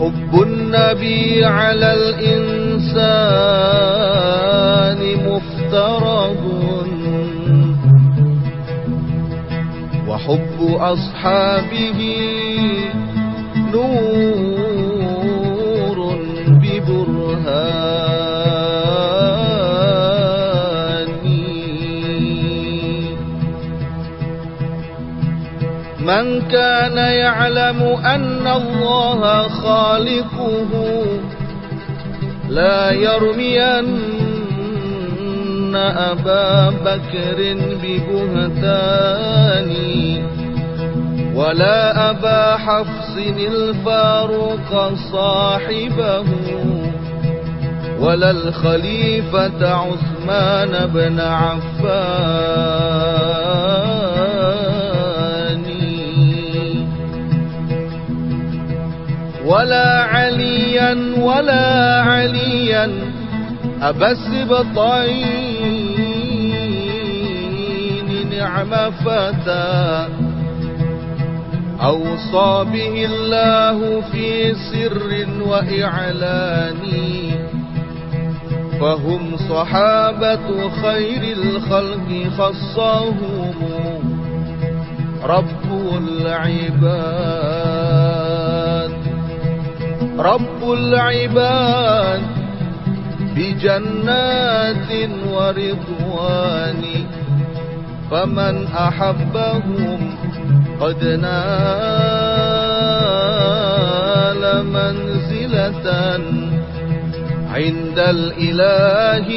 حب النبي على الإنسان مفترض. وحب أصحابه نور. من كان يعلم أن الله خالقه. لا يرمين أبا بكر ببهتان ولا أبا حفص الفاروق صاحبه ولا الخليفة عثمان بن عفان. ولا عليا ولا عليا أبا السبطين نعم فتى أوصى به الله في سر وإعلان فهم صحابة خير الخلق خصهم رب العباد رب العباد بجنات ورضوان فمن أحبهم قد نال منزلة عند الإله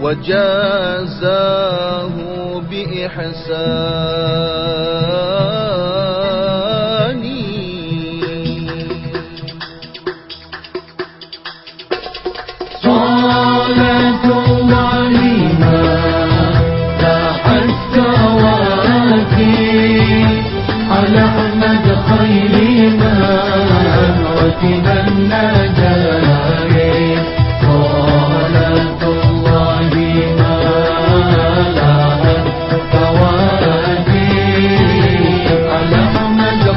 وجازاه بإحسان.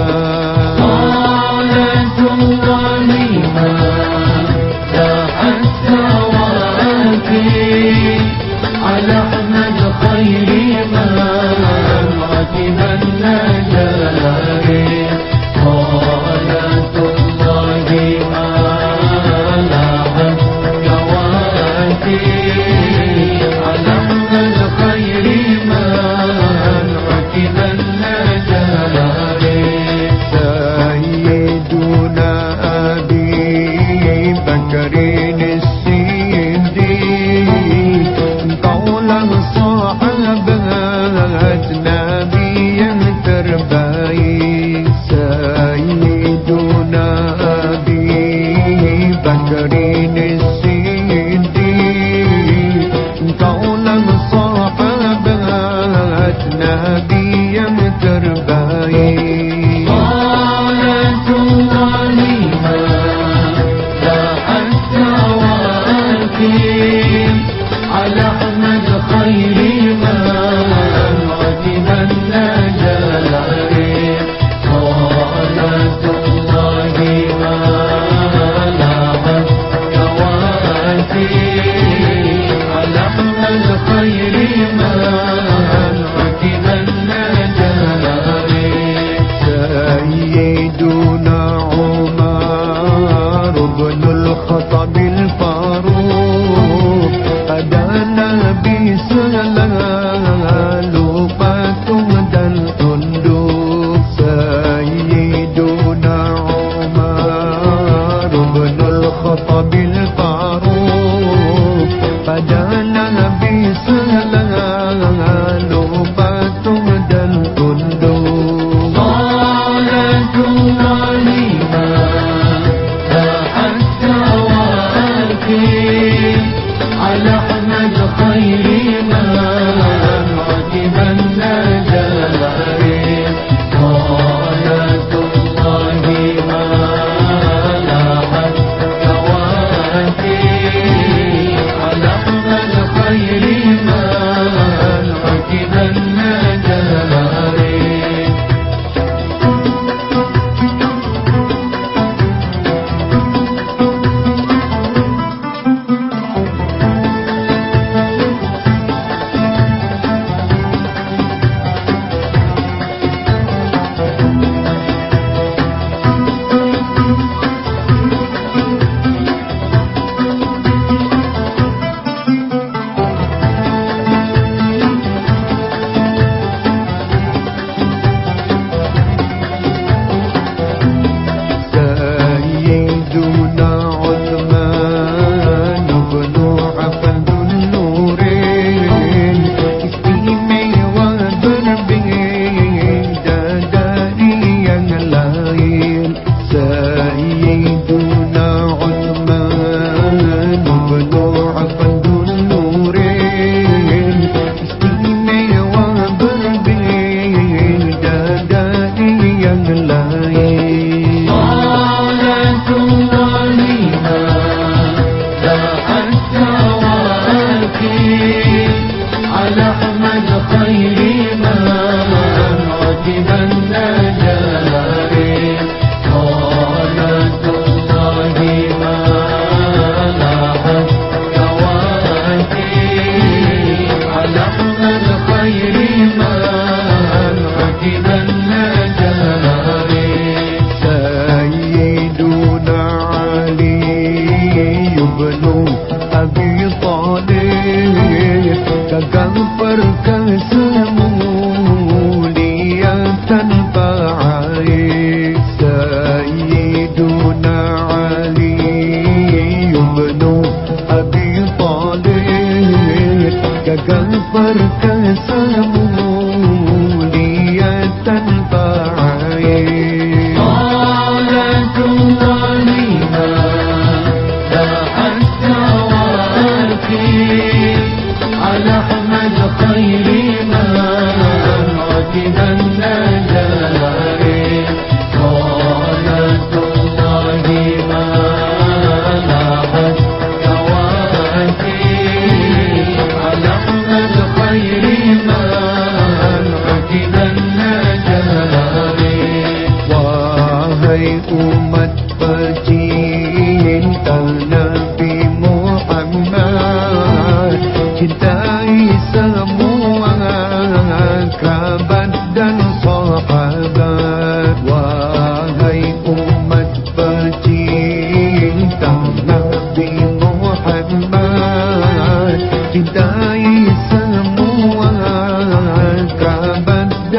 Krishna Hari Allah.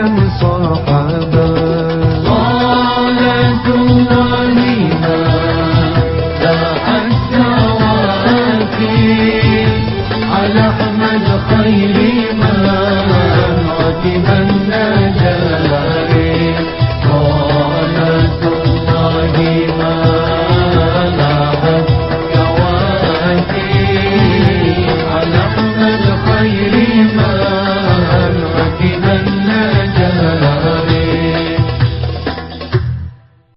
المصعبة صلاة الله